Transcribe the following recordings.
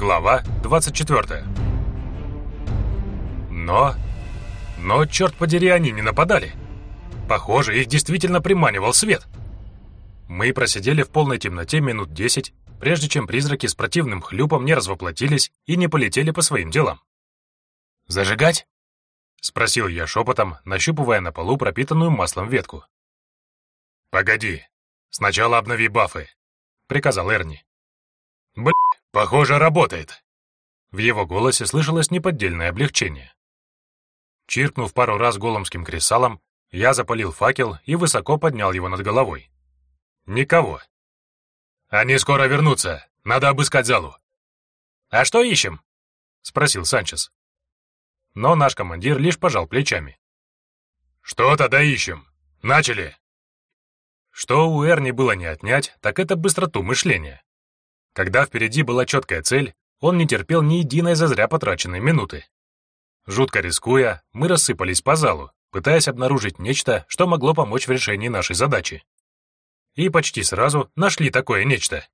Глава 24 Но... Но, черт подери, они не нападали. Похоже, их действительно приманивал свет. Мы просидели в полной темноте минут десять, прежде чем призраки с противным хлюпом не развоплотились и не полетели по своим делам. «Зажигать?» — спросил я шепотом, нащупывая на полу пропитанную маслом ветку. «Погоди, сначала обнови бафы», — приказал Эрни. «Блядь, похоже, работает». В его голосе слышалось неподдельное облегчение. Чиркнув пару раз голомским кресалом, я запалил факел и высоко поднял его над головой. Никого. «Они скоро вернутся. Надо обыскать залу». «А что ищем?» — спросил Санчес. Но наш командир лишь пожал плечами. «Что тогда ищем? Начали!» Что у Эрни было не отнять, так это быстроту мышления. Когда впереди была четкая цель, он не терпел ни единой зазря потраченной минуты. Жутко рискуя, мы рассыпались по залу, пытаясь обнаружить нечто, что могло помочь в решении нашей задачи. И почти сразу нашли такое нечто.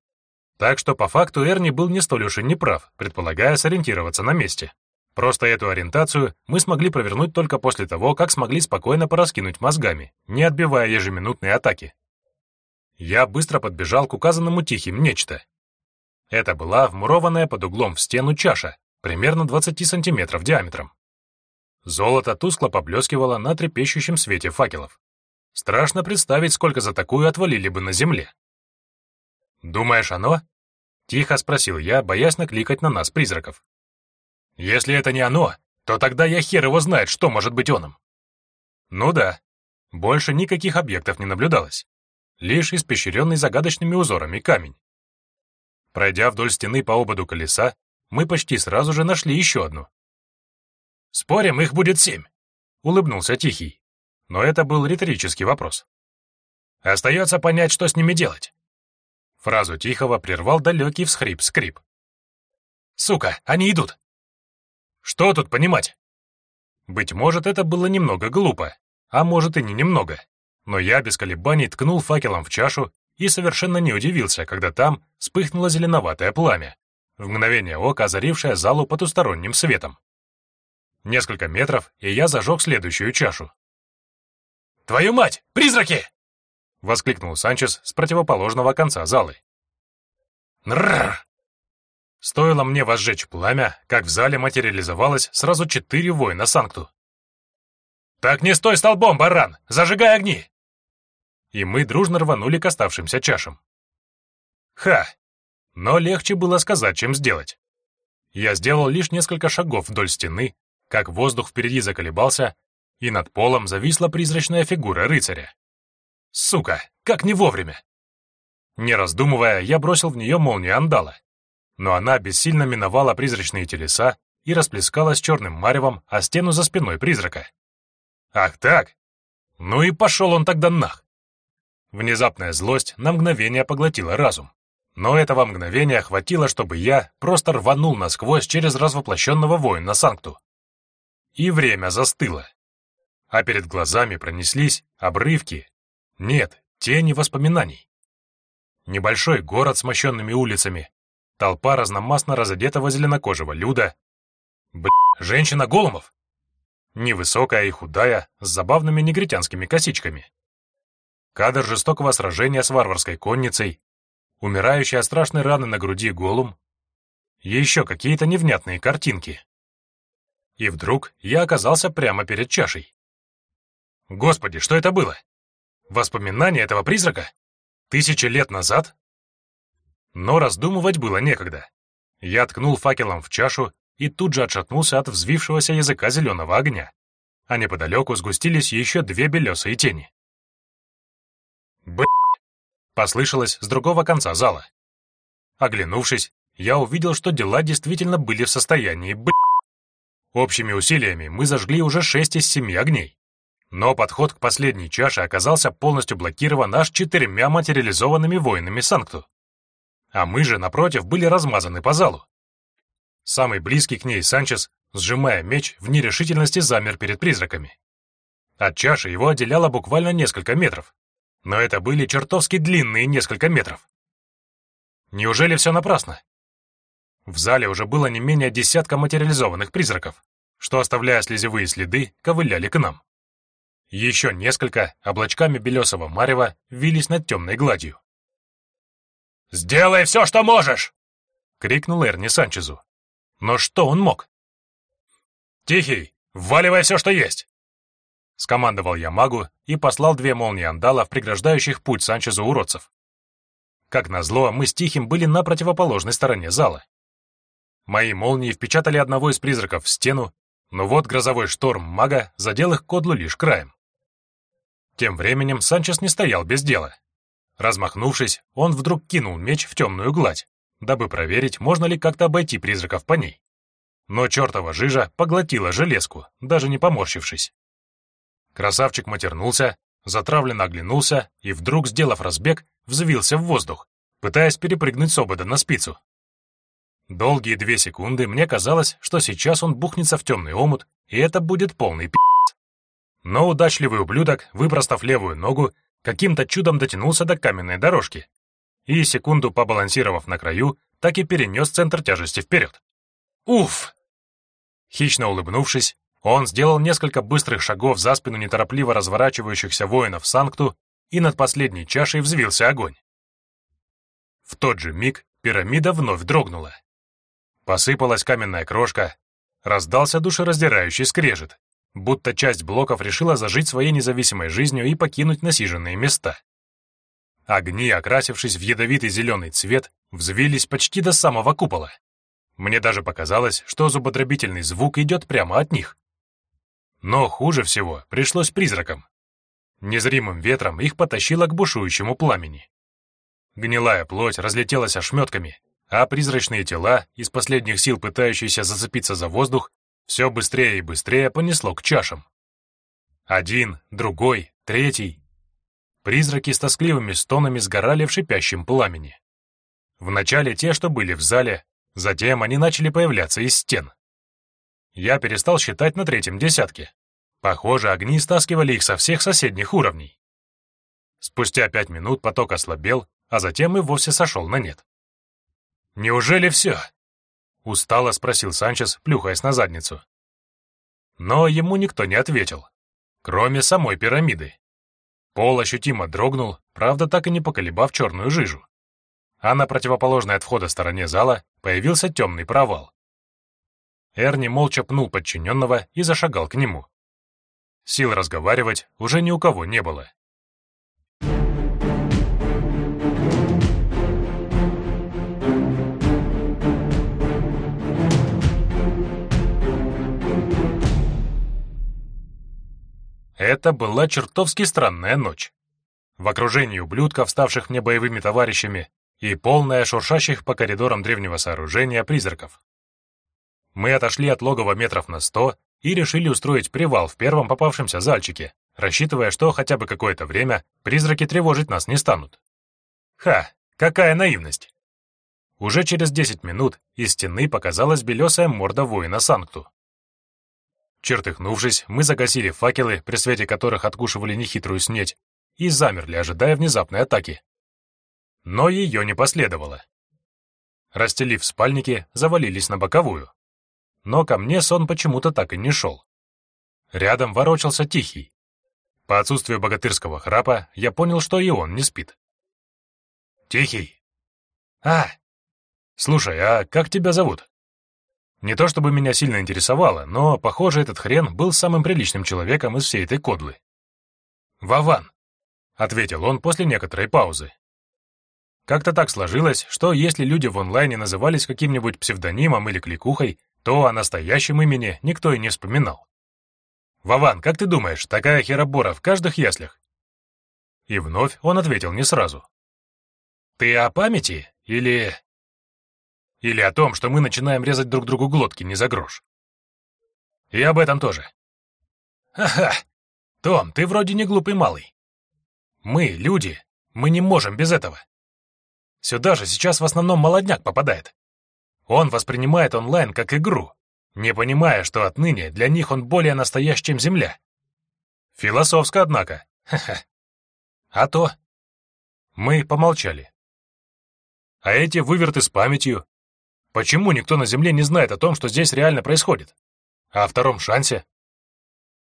Так что по факту Эрни был не столь уж и неправ, предполагая сориентироваться на месте. Просто эту ориентацию мы смогли провернуть только после того, как смогли спокойно пораскинуть мозгами, не отбивая ежеминутные атаки. Я быстро подбежал к указанному тихим нечто. Это была вмурованная под углом в стену чаша, примерно 20 сантиметров диаметром. Золото тускло поблескивало на трепещущем свете факелов. Страшно представить, сколько за такую отвалили бы на земле. «Думаешь, оно?» — тихо спросил я, боясь накликать на нас призраков. «Если это не оно, то тогда я хер его знает, что может быть оном». Ну да, больше никаких объектов не наблюдалось. Лишь испещренный загадочными узорами камень. Пройдя вдоль стены по ободу колеса, мы почти сразу же нашли еще одну. «Спорим, их будет семь», — улыбнулся Тихий. Но это был риторический вопрос. «Остается понять, что с ними делать». Фразу Тихого прервал далекий всхрип-скрип. «Сука, они идут!» «Что тут понимать?» Быть может, это было немного глупо, а может и не немного. Но я без колебаний ткнул факелом в чашу и совершенно не удивился, когда там вспыхнуло зеленоватое пламя, в мгновение ока озарившее залу потусторонним светом. Несколько метров, и я зажег следующую чашу. «Твою мать! Призраки!» — воскликнул Санчес с противоположного конца залы. «Нрррр!» Стоило мне возжечь пламя, как в зале материализовалось сразу четыре воина Санкту. «Так не стой столбом, баран! Зажигай огни!» И мы дружно рванули к оставшимся чашам. Ха! Но легче было сказать, чем сделать. Я сделал лишь несколько шагов вдоль стены, как воздух впереди заколебался, и над полом зависла призрачная фигура рыцаря. Сука, как не вовремя! Не раздумывая, я бросил в нее молнию андала, но она бессильно миновала призрачные телеса и расплескалась черным маревом о стену за спиной призрака. Ах так? Ну и пошел он тогда нах! Внезапная злость на мгновение поглотила разум. Но этого мгновения хватило, чтобы я просто рванул насквозь через развоплощенного воина Санкту и время застыло. А перед глазами пронеслись обрывки, нет, тени воспоминаний. Небольшой город с мощенными улицами, толпа разномастно разодетого зеленокожего люда. Б***, женщина Голумов! Невысокая и худая, с забавными негритянскими косичками. Кадр жестокого сражения с варварской конницей, умирающий от страшной раны на груди Голум, еще какие-то невнятные картинки. И вдруг я оказался прямо перед чашей. Господи, что это было? Воспоминание этого призрака? Тысячи лет назад? Но раздумывать было некогда. Я ткнул факелом в чашу и тут же отшатнулся от взвившегося языка зеленого огня, а неподалеку сгустились еще две белесые тени. Б***! послышалось с другого конца зала. Оглянувшись, я увидел, что дела действительно были в состоянии б***. Общими усилиями мы зажгли уже шесть из семи огней. Но подход к последней чаше оказался полностью блокирован аж четырьмя материализованными воинами Санкту. А мы же, напротив, были размазаны по залу. Самый близкий к ней Санчес, сжимая меч, в нерешительности замер перед призраками. От чаши его отделяло буквально несколько метров. Но это были чертовски длинные несколько метров. Неужели все напрасно? В зале уже было не менее десятка материализованных призраков, что, оставляя слезевые следы, ковыляли к нам. Еще несколько облачками белесого марева вились над темной гладью. «Сделай все, что можешь!» — крикнул Эрни Санчезу. Но что он мог? «Тихий, вваливай все, что есть!» Скомандовал я магу и послал две молнии андалов, преграждающих путь Санчезу уродцев. Как назло, мы с Тихим были на противоположной стороне зала. Мои молнии впечатали одного из призраков в стену, но вот грозовой шторм мага задел их кодлу лишь краем. Тем временем Санчес не стоял без дела. Размахнувшись, он вдруг кинул меч в темную гладь, дабы проверить, можно ли как-то обойти призраков по ней. Но чертова жижа поглотила железку, даже не поморщившись. Красавчик матернулся, затравленно оглянулся и вдруг, сделав разбег, взвился в воздух, пытаясь перепрыгнуть с обода на спицу. Долгие две секунды мне казалось, что сейчас он бухнется в темный омут, и это будет полный пи***ц. Но удачливый ублюдок, выпростав левую ногу, каким-то чудом дотянулся до каменной дорожки и, секунду побалансировав на краю, так и перенес центр тяжести вперед. Уф! Хищно улыбнувшись, он сделал несколько быстрых шагов за спину неторопливо разворачивающихся воинов Санкту, и над последней чашей взвился огонь. В тот же миг пирамида вновь дрогнула. Посыпалась каменная крошка, раздался душераздирающий скрежет, будто часть блоков решила зажить своей независимой жизнью и покинуть насиженные места. Огни, окрасившись в ядовитый зеленый цвет, взвились почти до самого купола. Мне даже показалось, что зубодробительный звук идет прямо от них. Но хуже всего пришлось призракам. Незримым ветром их потащило к бушующему пламени. Гнилая плоть разлетелась ошметками, а призрачные тела, из последних сил пытающиеся зацепиться за воздух, все быстрее и быстрее понесло к чашам. Один, другой, третий. Призраки с тоскливыми стонами сгорали в шипящем пламени. Вначале те, что были в зале, затем они начали появляться из стен. Я перестал считать на третьем десятке. Похоже, огни стаскивали их со всех соседних уровней. Спустя пять минут поток ослабел, а затем и вовсе сошел на нет. «Неужели все?» — устало спросил Санчес, плюхаясь на задницу. Но ему никто не ответил, кроме самой пирамиды. Пол ощутимо дрогнул, правда, так и не поколебав черную жижу. А на противоположной от входа стороне зала появился темный провал. Эрни молча пнул подчиненного и зашагал к нему. Сил разговаривать уже ни у кого не было. Это была чертовски странная ночь. В окружении ублюдков, ставших мне боевыми товарищами, и полная шуршащих по коридорам древнего сооружения призраков. Мы отошли от логова метров на сто и решили устроить привал в первом попавшемся зальчике, рассчитывая, что хотя бы какое-то время призраки тревожить нас не станут. Ха, какая наивность! Уже через десять минут из стены показалась белесая морда воина Санкту. Чертыхнувшись, мы загасили факелы, при свете которых откушивали нехитрую снеть, и замерли, ожидая внезапной атаки. Но ее не последовало. Расстелив спальники, завалились на боковую. Но ко мне сон почему-то так и не шел. Рядом ворочался Тихий. По отсутствию богатырского храпа я понял, что и он не спит. «Тихий!» «А! Слушай, а как тебя зовут?» Не то чтобы меня сильно интересовало, но, похоже, этот хрен был самым приличным человеком из всей этой кодлы. «Вован», — ответил он после некоторой паузы. Как-то так сложилось, что если люди в онлайне назывались каким-нибудь псевдонимом или кликухой, то о настоящем имени никто и не вспоминал. «Вован, как ты думаешь, такая херобора в каждых яслях?» И вновь он ответил не сразу. «Ты о памяти или...» Или о том, что мы начинаем резать друг другу глотки не за грош. И об этом тоже. Ха-ха! Том, ты вроде не глупый малый. Мы, люди, мы не можем без этого. Сюда же сейчас в основном молодняк попадает. Он воспринимает онлайн как игру, не понимая, что отныне для них он более настоящ, чем Земля. Философско, однако. Ха-ха. А то... Мы помолчали. А эти выверты с памятью, Почему никто на Земле не знает о том, что здесь реально происходит? А о втором шансе?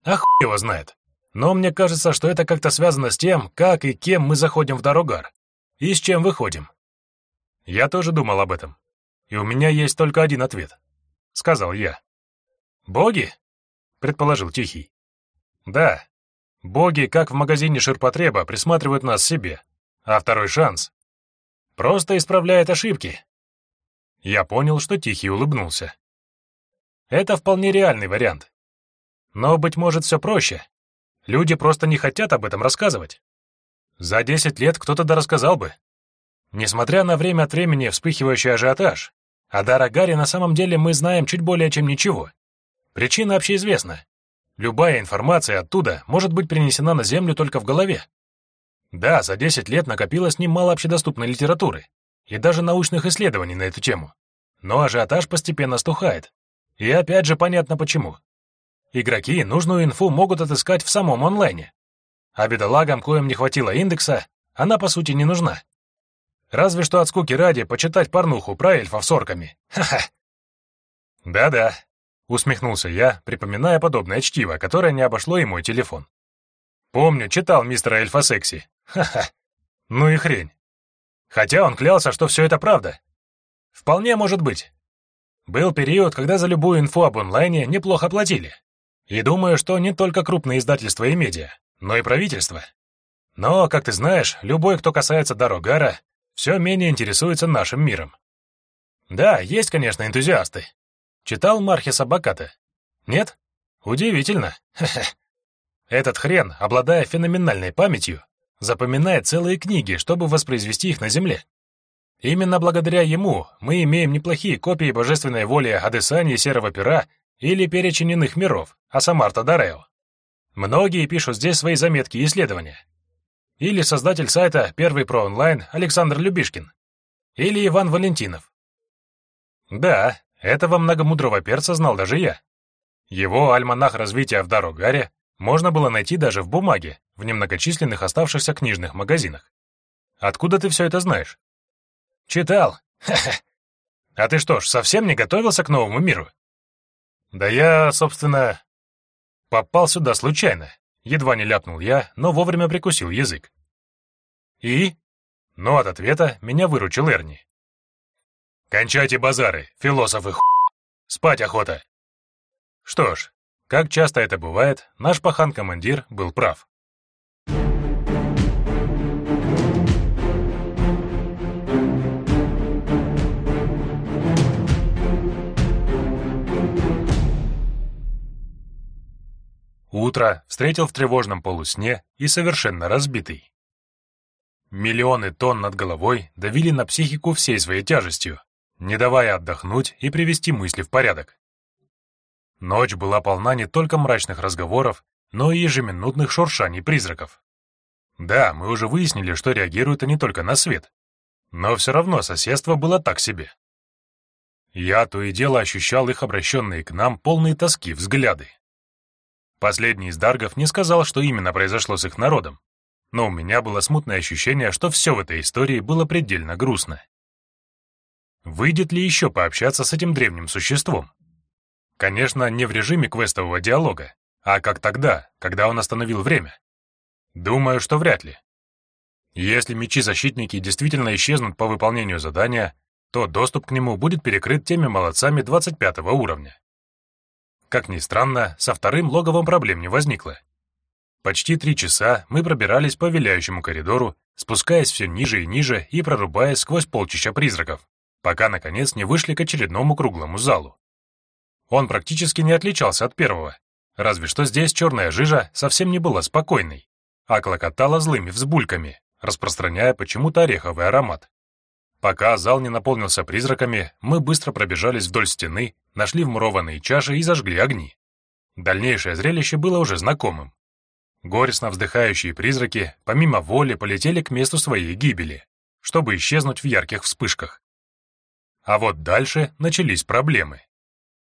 А хуй его знает. Но мне кажется, что это как-то связано с тем, как и кем мы заходим в Дорогар. И с чем выходим. Я тоже думал об этом. И у меня есть только один ответ. Сказал я. «Боги?» — предположил Тихий. «Да. Боги, как в магазине ширпотреба, присматривают нас себе. А второй шанс просто исправляет ошибки, я понял, что Тихий улыбнулся. Это вполне реальный вариант. Но, быть может, все проще. Люди просто не хотят об этом рассказывать. За десять лет кто-то да рассказал бы. Несмотря на время от времени вспыхивающий ажиотаж, о Дарагаре на самом деле мы знаем чуть более чем ничего. Причина общеизвестна. Любая информация оттуда может быть принесена на Землю только в голове. Да, за 10 лет накопилось немало общедоступной литературы, и даже научных исследований на эту тему. Но ажиотаж постепенно стухает. И опять же понятно почему. Игроки нужную инфу могут отыскать в самом онлайне. А бедолагам, коим не хватило индекса, она по сути не нужна. Разве что от скуки ради почитать порнуху про эльфов с орками. Ха-ха. Да-да, усмехнулся я, припоминая подобное чтиво, которое не обошло и мой телефон. Помню, читал мистера Эльфа Секси. Ха-ха. Ну и хрень. Хотя он клялся, что все это правда. Вполне может быть. Был период, когда за любую инфу об онлайне неплохо платили. И думаю, что не только крупные издательства и медиа, но и правительство. Но, как ты знаешь, любой, кто касается Дорогара, все менее интересуется нашим миром. Да, есть, конечно, энтузиасты. Читал Мархиса Баката? Нет? Удивительно. Этот хрен, обладая феноменальной памятью, запоминает целые книги, чтобы воспроизвести их на Земле. Именно благодаря ему мы имеем неплохие копии божественной воли Адесани Серого Пера или перечень иных миров, Асамарта Дарео. Многие пишут здесь свои заметки и исследования. Или создатель сайта «Первый про онлайн» Александр Любишкин. Или Иван Валентинов. Да, этого многомудрого перца знал даже я. Его альманах развития в Дарогаре можно было найти даже в бумаге, в немногочисленных оставшихся книжных магазинах. Откуда ты все это знаешь? Читал. А ты что ж, совсем не готовился к новому миру? Да я, собственно, попал сюда случайно. Едва не ляпнул я, но вовремя прикусил язык. И? Но от ответа меня выручил Эрни. «Кончайте базары, философы ху... Спать охота!» Что ж, как часто это бывает, наш пахан-командир был прав. Утро встретил в тревожном полусне и совершенно разбитый. Миллионы тонн над головой давили на психику всей своей тяжестью, не давая отдохнуть и привести мысли в порядок. Ночь была полна не только мрачных разговоров, но и ежеминутных шуршаний призраков. Да, мы уже выяснили, что реагируют они только на свет, но все равно соседство было так себе. Я то и дело ощущал их обращенные к нам полные тоски взгляды. Последний из Даргов не сказал, что именно произошло с их народом, но у меня было смутное ощущение, что все в этой истории было предельно грустно. Выйдет ли еще пообщаться с этим древним существом? Конечно, не в режиме квестового диалога, а как тогда, когда он остановил время. Думаю, что вряд ли. Если мечи-защитники действительно исчезнут по выполнению задания, то доступ к нему будет перекрыт теми молодцами 25 уровня. Как ни странно, со вторым логовом проблем не возникло. Почти три часа мы пробирались по виляющему коридору, спускаясь все ниже и ниже и прорубаясь сквозь полчища призраков, пока, наконец, не вышли к очередному круглому залу. Он практически не отличался от первого, разве что здесь черная жижа совсем не была спокойной, а клокотала злыми взбульками, распространяя почему-то ореховый аромат. Пока зал не наполнился призраками, мы быстро пробежались вдоль стены, нашли вмурованные чаши и зажгли огни. Дальнейшее зрелище было уже знакомым. Горестно вздыхающие призраки, помимо воли, полетели к месту своей гибели, чтобы исчезнуть в ярких вспышках. А вот дальше начались проблемы.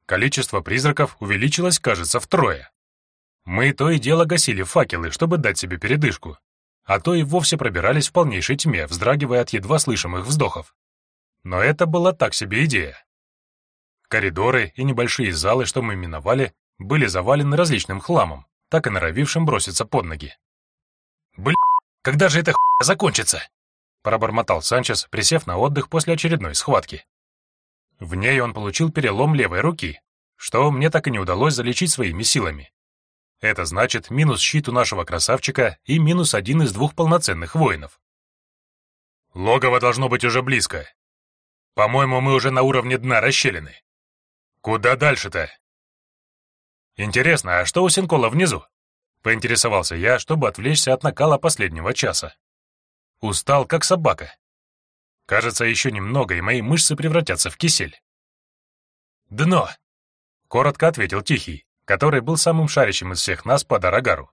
Количество призраков увеличилось, кажется, втрое. Мы то и дело гасили факелы, чтобы дать себе передышку, а то и вовсе пробирались в полнейшей тьме, вздрагивая от едва слышимых вздохов. Но это была так себе идея. Коридоры и небольшие залы, что мы миновали, были завалены различным хламом, так и норовившим броситься под ноги. «Блин, когда же эта хуйня закончится?» пробормотал Санчес, присев на отдых после очередной схватки. В ней он получил перелом левой руки, что мне так и не удалось залечить своими силами. Это значит минус щит у нашего красавчика и минус один из двух полноценных воинов. Логово должно быть уже близко. По-моему, мы уже на уровне дна расщелины. Куда дальше-то? Интересно, а что у Синкола внизу? Поинтересовался я, чтобы отвлечься от накала последнего часа. Устал, как собака. Кажется, еще немного, и мои мышцы превратятся в кисель. «Дно!» — коротко ответил Тихий, который был самым шарящим из всех нас по Дарагару.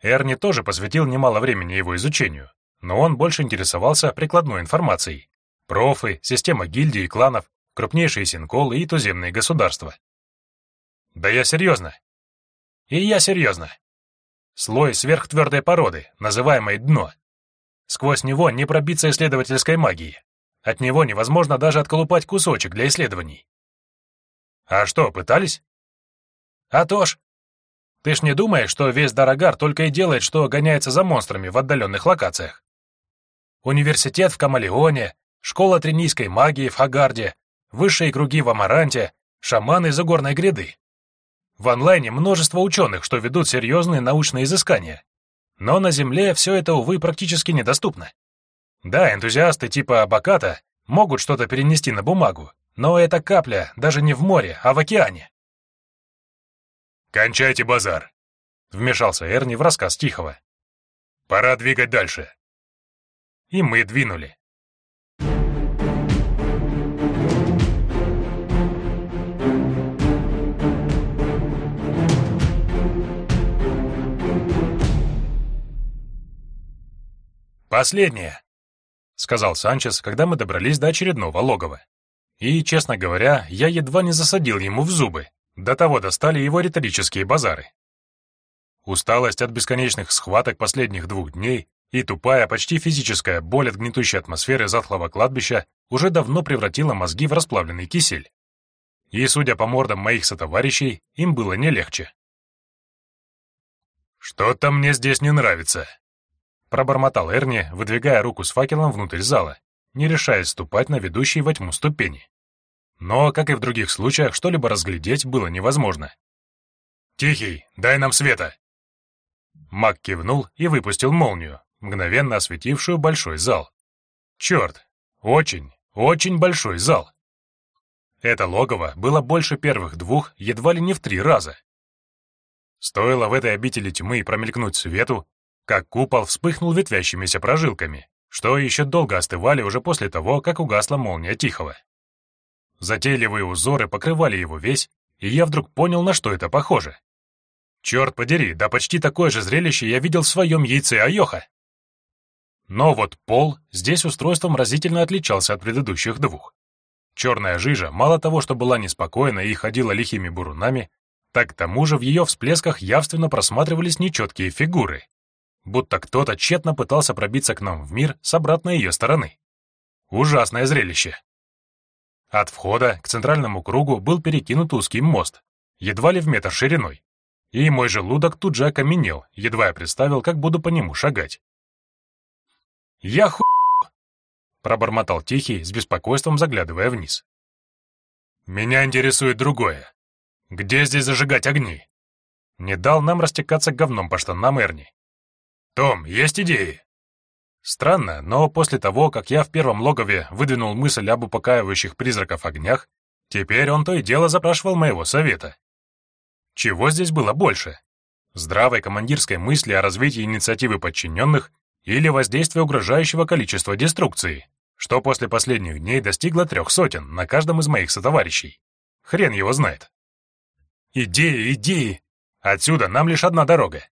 Эрни тоже посвятил немало времени его изучению, но он больше интересовался прикладной информацией. Профы, система гильдий и кланов, крупнейшие синколы и туземные государства. Да я серьезно. И я серьезно. Слой сверхтвердой породы, называемой дно. Сквозь него не пробиться исследовательской магии. От него невозможно даже отколупать кусочек для исследований. А что, пытались? А то ж. Ты ж не думаешь, что весь Дарагар только и делает, что гоняется за монстрами в отдаленных локациях? Университет в Камалеоне, школа тринийской магии в Хагарде, высшие круги в Амаранте, шаманы из горной гряды. В онлайне множество ученых, что ведут серьезные научные изыскания. Но на Земле все это, увы, практически недоступно. Да, энтузиасты типа Абаката могут что-то перенести на бумагу, но это капля даже не в море, а в океане. «Кончайте базар», — вмешался Эрни в рассказ Тихого. «Пора двигать дальше». И мы двинули. «Последнее», — сказал Санчес, когда мы добрались до очередного логова. И, честно говоря, я едва не засадил ему в зубы. До того достали его риторические базары. Усталость от бесконечных схваток последних двух дней и тупая, почти физическая боль от гнетущей атмосферы затхлого кладбища уже давно превратила мозги в расплавленный кисель. И, судя по мордам моих сотоварищей, им было не легче. «Что-то мне здесь не нравится», Пробормотал Эрни, выдвигая руку с факелом внутрь зала, не решаясь ступать на ведущие во тьму ступени. Но, как и в других случаях, что-либо разглядеть было невозможно. «Тихий, дай нам света!» Мак кивнул и выпустил молнию, мгновенно осветившую большой зал. Черт, очень, очень большой зал. Это логово было больше первых двух едва ли не в три раза. Стоило в этой обители тьмы промелькнуть свету, как купол вспыхнул ветвящимися прожилками, что еще долго остывали уже после того, как угасла молния Тихого. Затейливые узоры покрывали его весь, и я вдруг понял, на что это похоже. Черт подери, да почти такое же зрелище я видел в своем яйце Айоха. Но вот пол здесь устройством разительно отличался от предыдущих двух. Черная жижа мало того, что была неспокойна и ходила лихими бурунами, так к тому же в ее всплесках явственно просматривались нечеткие фигуры, будто кто-то тщетно пытался пробиться к нам в мир с обратной ее стороны. Ужасное зрелище. От входа к центральному кругу был перекинут узкий мост, едва ли в метр шириной, и мой желудок тут же окаменел, едва я представил, как буду по нему шагать. «Я ху...» — пробормотал Тихий, с беспокойством заглядывая вниз. «Меня интересует другое. Где здесь зажигать огни?» Не дал нам растекаться говном по штанам Эрни. «Том, есть идеи?» Странно, но после того, как я в первом логове выдвинул мысль об упокаивающих призраков огнях, теперь он то и дело запрашивал моего совета. Чего здесь было больше? Здравой командирской мысли о развитии инициативы подчиненных или воздействия угрожающего количества деструкции, что после последних дней достигло трех сотен на каждом из моих сотоварищей. Хрен его знает. Идеи, идеи! Отсюда нам лишь одна дорога.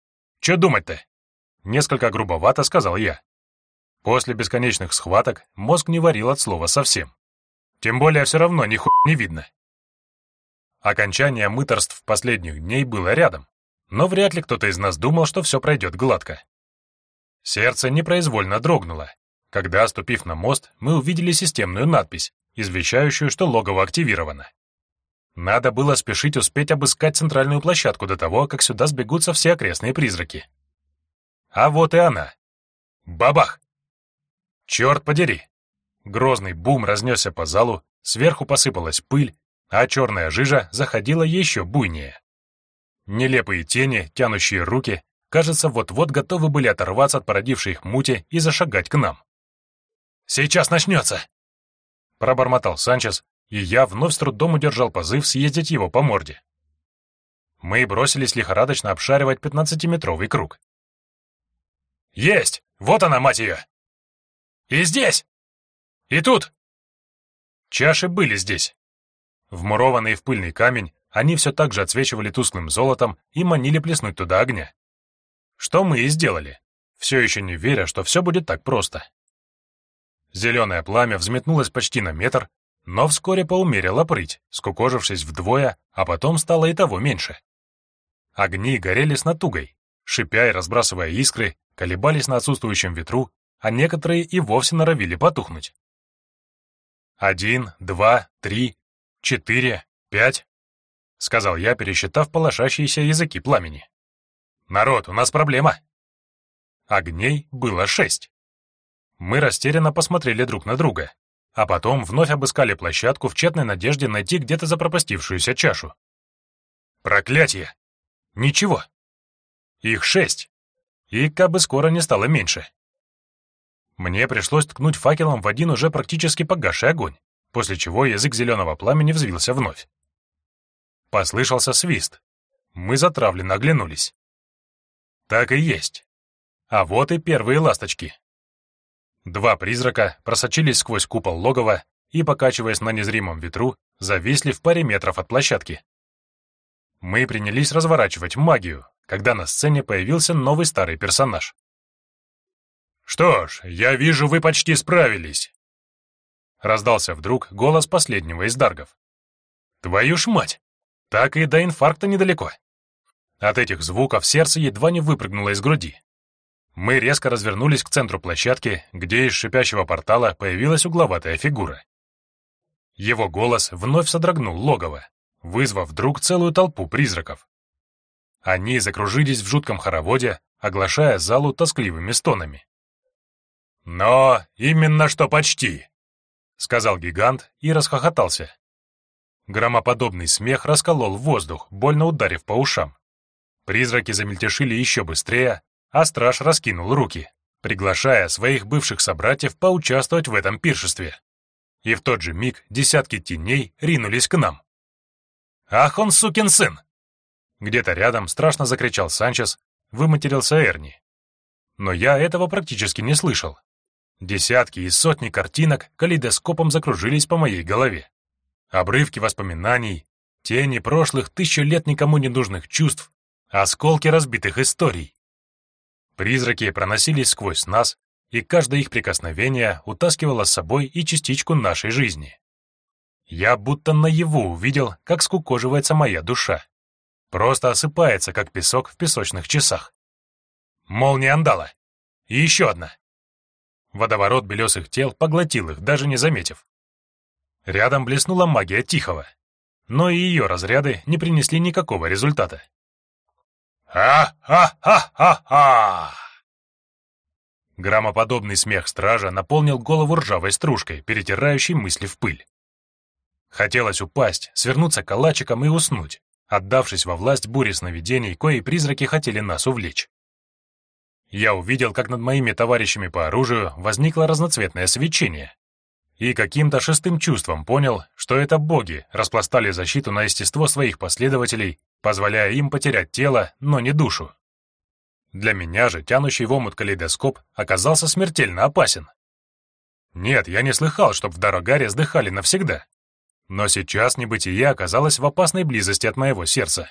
Че думать-то? Несколько грубовато сказал я. После бесконечных схваток мозг не варил от слова совсем. Тем более все равно ни хуй не видно. Окончание мыторств последних дней было рядом, но вряд ли кто-то из нас думал, что все пройдет гладко. Сердце непроизвольно дрогнуло. Когда, ступив на мост, мы увидели системную надпись, извещающую, что логово активировано. Надо было спешить успеть обыскать центральную площадку до того, как сюда сбегутся все окрестные призраки. А вот и она. Бабах! Черт подери! Грозный бум разнесся по залу, сверху посыпалась пыль, а черная жижа заходила еще буйнее. Нелепые тени, тянущие руки, кажется, вот-вот готовы были оторваться от породившей их мути и зашагать к нам. «Сейчас начнется!» Пробормотал Санчес, и я вновь с трудом удержал позыв съездить его по морде. Мы бросились лихорадочно обшаривать пятнадцатиметровый круг. «Есть! Вот она, мать ее!» «И здесь! И тут!» Чаши были здесь. Вмурованные в пыльный камень, они все так же отсвечивали тусклым золотом и манили плеснуть туда огня. Что мы и сделали, все еще не веря, что все будет так просто. Зеленое пламя взметнулось почти на метр, но вскоре поумерило прыть, скукожившись вдвое, а потом стало и того меньше. Огни горели с натугой, шипя и разбрасывая искры, колебались на отсутствующем ветру, а некоторые и вовсе норовили потухнуть. «Один, два, три, четыре, пять», — сказал я, пересчитав полошащиеся языки пламени. «Народ, у нас проблема». Огней было шесть. Мы растерянно посмотрели друг на друга, а потом вновь обыскали площадку в тщетной надежде найти где-то запропастившуюся чашу. Проклятие! Ничего. Их шесть. И как бы скоро не стало меньше. Мне пришлось ткнуть факелом в один уже практически погасший огонь, после чего язык зеленого пламени взвился вновь. Послышался свист. Мы затравленно оглянулись. Так и есть. А вот и первые ласточки. Два призрака просочились сквозь купол логова и, покачиваясь на незримом ветру, зависли в паре метров от площадки. Мы принялись разворачивать магию, когда на сцене появился новый старый персонаж. «Что ж, я вижу, вы почти справились!» Раздался вдруг голос последнего из даргов. «Твою ж мать! Так и до инфаркта недалеко!» От этих звуков сердце едва не выпрыгнуло из груди. Мы резко развернулись к центру площадки, где из шипящего портала появилась угловатая фигура. Его голос вновь содрогнул логово, вызвав вдруг целую толпу призраков. Они закружились в жутком хороводе, оглашая залу тоскливыми стонами. «Но именно что почти!» — сказал гигант и расхохотался. Громоподобный смех расколол воздух, больно ударив по ушам. Призраки замельтешили еще быстрее, а страж раскинул руки, приглашая своих бывших собратьев поучаствовать в этом пиршестве. И в тот же миг десятки теней ринулись к нам. «Ах он, сукин сын!» Где-то рядом страшно закричал Санчес, выматерился Эрни. Но я этого практически не слышал. Десятки и сотни картинок калейдоскопом закружились по моей голове. Обрывки воспоминаний, тени прошлых тысячу лет никому не нужных чувств, осколки разбитых историй. Призраки проносились сквозь нас, и каждое их прикосновение утаскивало с собой и частичку нашей жизни. Я будто наяву увидел, как скукоживается моя душа. Просто осыпается, как песок в песочных часах. Молния андала. И еще одна. Водоворот белесых тел поглотил их, даже не заметив. Рядом блеснула магия Тихого, но и ее разряды не принесли никакого результата. «Ха-ха-ха-ха-ха!» Громоподобный смех стража наполнил голову ржавой стружкой, перетирающей мысли в пыль. Хотелось упасть, свернуться калачиком и уснуть, отдавшись во власть бури сновидений, кои призраки хотели нас увлечь. Я увидел, как над моими товарищами по оружию возникло разноцветное свечение, и каким-то шестым чувством понял, что это боги распластали защиту на естество своих последователей позволяя им потерять тело, но не душу. Для меня же тянущий в омут калейдоскоп оказался смертельно опасен. Нет, я не слыхал, чтоб в Дорогаре сдыхали навсегда. Но сейчас небытие оказалось в опасной близости от моего сердца.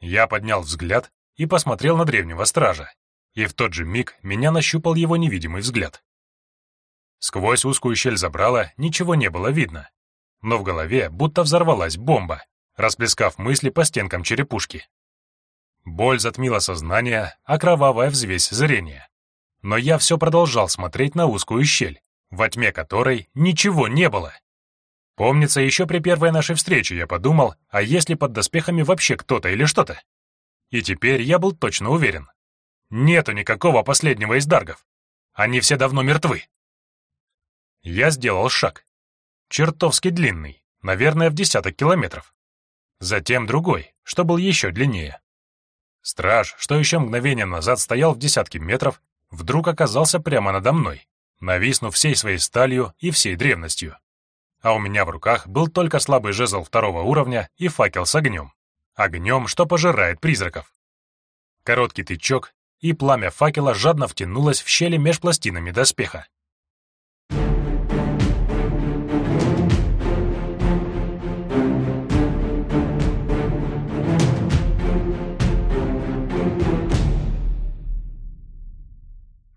Я поднял взгляд и посмотрел на древнего стража, и в тот же миг меня нащупал его невидимый взгляд. Сквозь узкую щель забрала ничего не было видно, но в голове будто взорвалась бомба, расплескав мысли по стенкам черепушки. Боль затмила сознание, а кровавая взвесь зрения. Но я все продолжал смотреть на узкую щель, во тьме которой ничего не было. Помнится, еще при первой нашей встрече я подумал, а есть ли под доспехами вообще кто-то или что-то? И теперь я был точно уверен. Нету никакого последнего из даргов. Они все давно мертвы. Я сделал шаг. Чертовски длинный, наверное, в десяток километров. Затем другой, что был еще длиннее. Страж, что еще мгновение назад стоял в десятке метров, вдруг оказался прямо надо мной, нависнув всей своей сталью и всей древностью а у меня в руках был только слабый жезл второго уровня и факел с огнем. Огнем, что пожирает призраков. Короткий тычок, и пламя факела жадно втянулось в щели меж пластинами доспеха.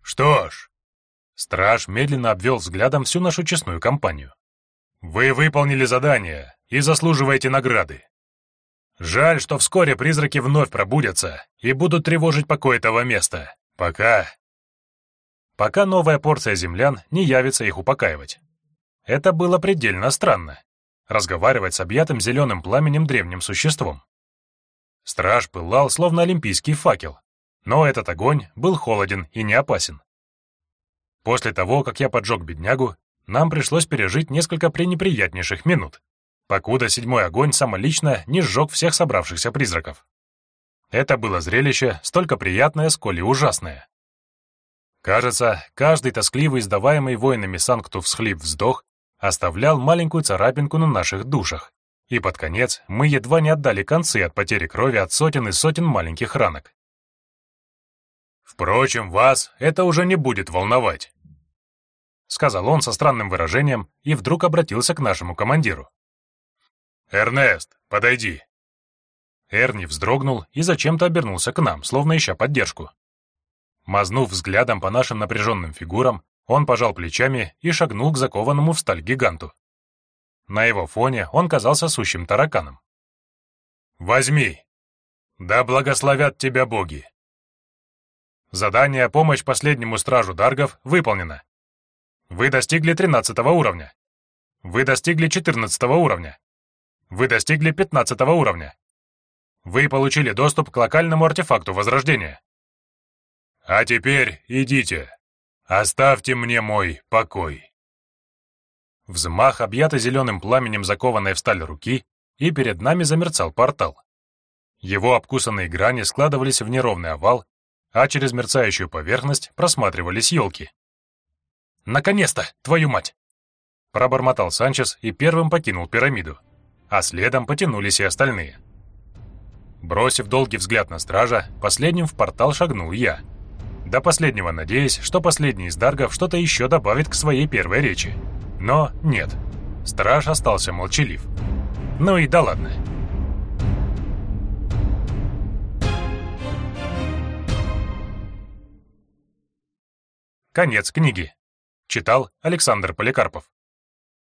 Что ж, страж медленно обвел взглядом всю нашу честную компанию. Вы выполнили задание и заслуживаете награды. Жаль, что вскоре призраки вновь пробудятся и будут тревожить покой этого места. Пока... Пока новая порция землян не явится их упокаивать. Это было предельно странно. Разговаривать с объятым зеленым пламенем древним существом. Страж пылал, словно олимпийский факел, но этот огонь был холоден и не опасен. После того, как я поджег беднягу, нам пришлось пережить несколько пренеприятнейших минут, покуда седьмой огонь самолично не сжег всех собравшихся призраков. Это было зрелище столько приятное, сколь и ужасное. Кажется, каждый тоскливый, издаваемый воинами Санкту всхлип вздох оставлял маленькую царапинку на наших душах, и под конец мы едва не отдали концы от потери крови от сотен и сотен маленьких ранок. Впрочем, вас это уже не будет волновать. — сказал он со странным выражением и вдруг обратился к нашему командиру. «Эрнест, подойди!» Эрни вздрогнул и зачем-то обернулся к нам, словно ища поддержку. Мазнув взглядом по нашим напряженным фигурам, он пожал плечами и шагнул к закованному в сталь гиганту. На его фоне он казался сущим тараканом. «Возьми! Да благословят тебя боги!» Задание «Помощь последнему стражу Даргов» выполнено. Вы достигли 13 уровня. Вы достигли 14 уровня. Вы достигли 15 уровня. Вы получили доступ к локальному артефакту Возрождения. А теперь идите. Оставьте мне мой покой. Взмах, объятый зеленым пламенем закованной в сталь руки, и перед нами замерцал портал. Его обкусанные грани складывались в неровный овал, а через мерцающую поверхность просматривались елки. Наконец-то, твою мать!» Пробормотал Санчес и первым покинул пирамиду, а следом потянулись и остальные. Бросив долгий взгляд на стража, последним в портал шагнул я. До последнего надеясь, что последний из даргов что-то еще добавит к своей первой речи. Но нет, страж остался молчалив. Ну и да ладно. Конец книги. Читал Александр Поликарпов.